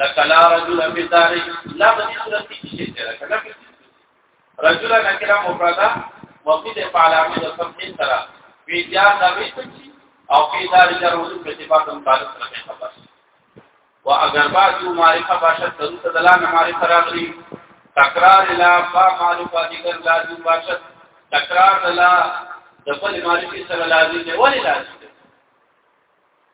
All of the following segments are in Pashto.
لکه لا رجل فی داری لا په دې صورت کې څه شي ده کنه رجل نکره مفرده مفید په علامه د تفصیل سره فی جار نبی او فی داری جر وجود په صفات متعلق سره خبر و اگر بعد یو معرفه باشد تدو تدلان معرفه راغلی تکرار لا با معرفه دیگر لازم باشد تکرار لا د بل معرفه سره لازم دی ولی لازم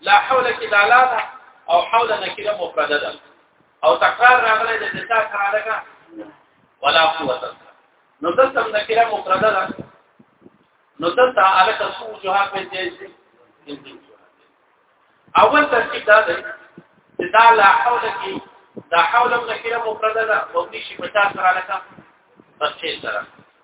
لا حول کې دا لا ده او حول نکره مفرده ده او تکرار راغلی د دې تا سره لګا ولا قوت نو دلته نکره مفرده ده نو دلته الک سو جوه په دې اول ترتیب دا دی چې دا لا حول کې دا حول نکره مفرده ده مبني شي په تا سره لګا تفصیل سره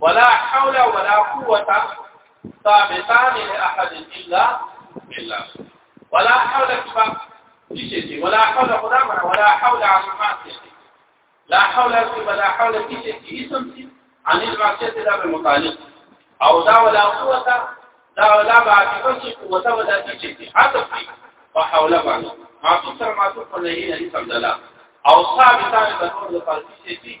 ولا حول ولا قوه ثابتان لاحد الا بالله ولا حول كفا شيء ولا حول قدامنا ولا حول على المعصيه لا حول ولا حول شيء اسم عن المعصيه لا بالمطالب او دا ولا قوه دا ولا بعد کوم قوه ولا شيء حتى وحول باندې معصوم سره معصوم په لهي نه سمدلا او ثابتان د نور د فارسی شي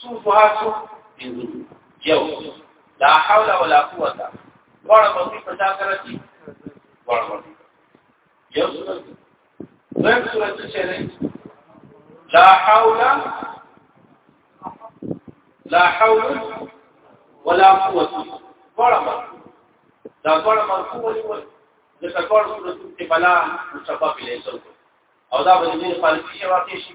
څو فواسو یو لا حول ولا قوت وړ باندې پتا سره دي وړ باندې یو سره زم سره چې لا حول لا حول ولا قوت وړ باندې دا وړ باندې ولول د تکوړ سره چې بلا مصطفی بلې او دا باندې خالصي واقع شي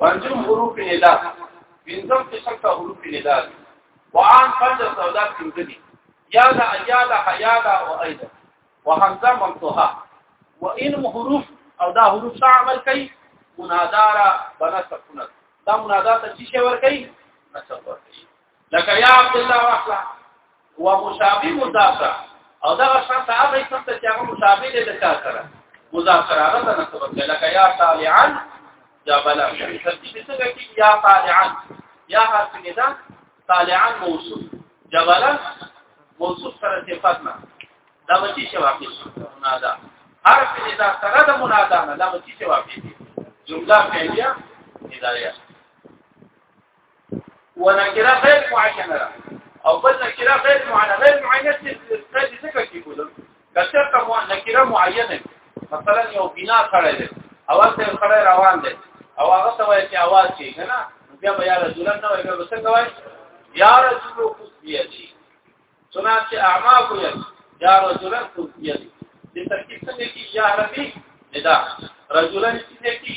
پنځم حروف ندا پنځم قسم ته حروف ندا دي وعام فرض سودا پنځه دي یا لا یا لا حیا لا او ایدا وحمزه ممتوها وان حروف او دا حروف څه عمل کوي منادارا بنا سکونت دا منادا ته څه ور کوي نسب ور کوي لکه یا عبد الله واخلا هو مشابه مضاف سره او دا شان ته هغه اسم ته چې هغه مشابه دی د چا سره مضاف سره هغه ته نسبت کوي لکه یا طالعا جبل شری ترتیب څنګه کې یا طالعا یا حرف ندا طالعا موصوف جبل موصوف سره صفات نه دا مچی شي واقع شو منادا حرف ندا سره د منادا نه دا مچی شي واقع دي جمله فعلیه ندایه ونکره غیر معینه را او بل نکره غیر معینه غیر معینه چې ستاسو څه کوي کوله کله که مو نکره معینه مثلا یو بنا کړی دی او ته کړی روان دی او هغه ته وایي چې आवाज شي کنه بیا به یا رسول نه وایي به څنګه وایي یا رسول خو دی چنانچه اعما کو یا رسول خو دی د ترکیب څخه کې یا ربي ندا رجلان چې کې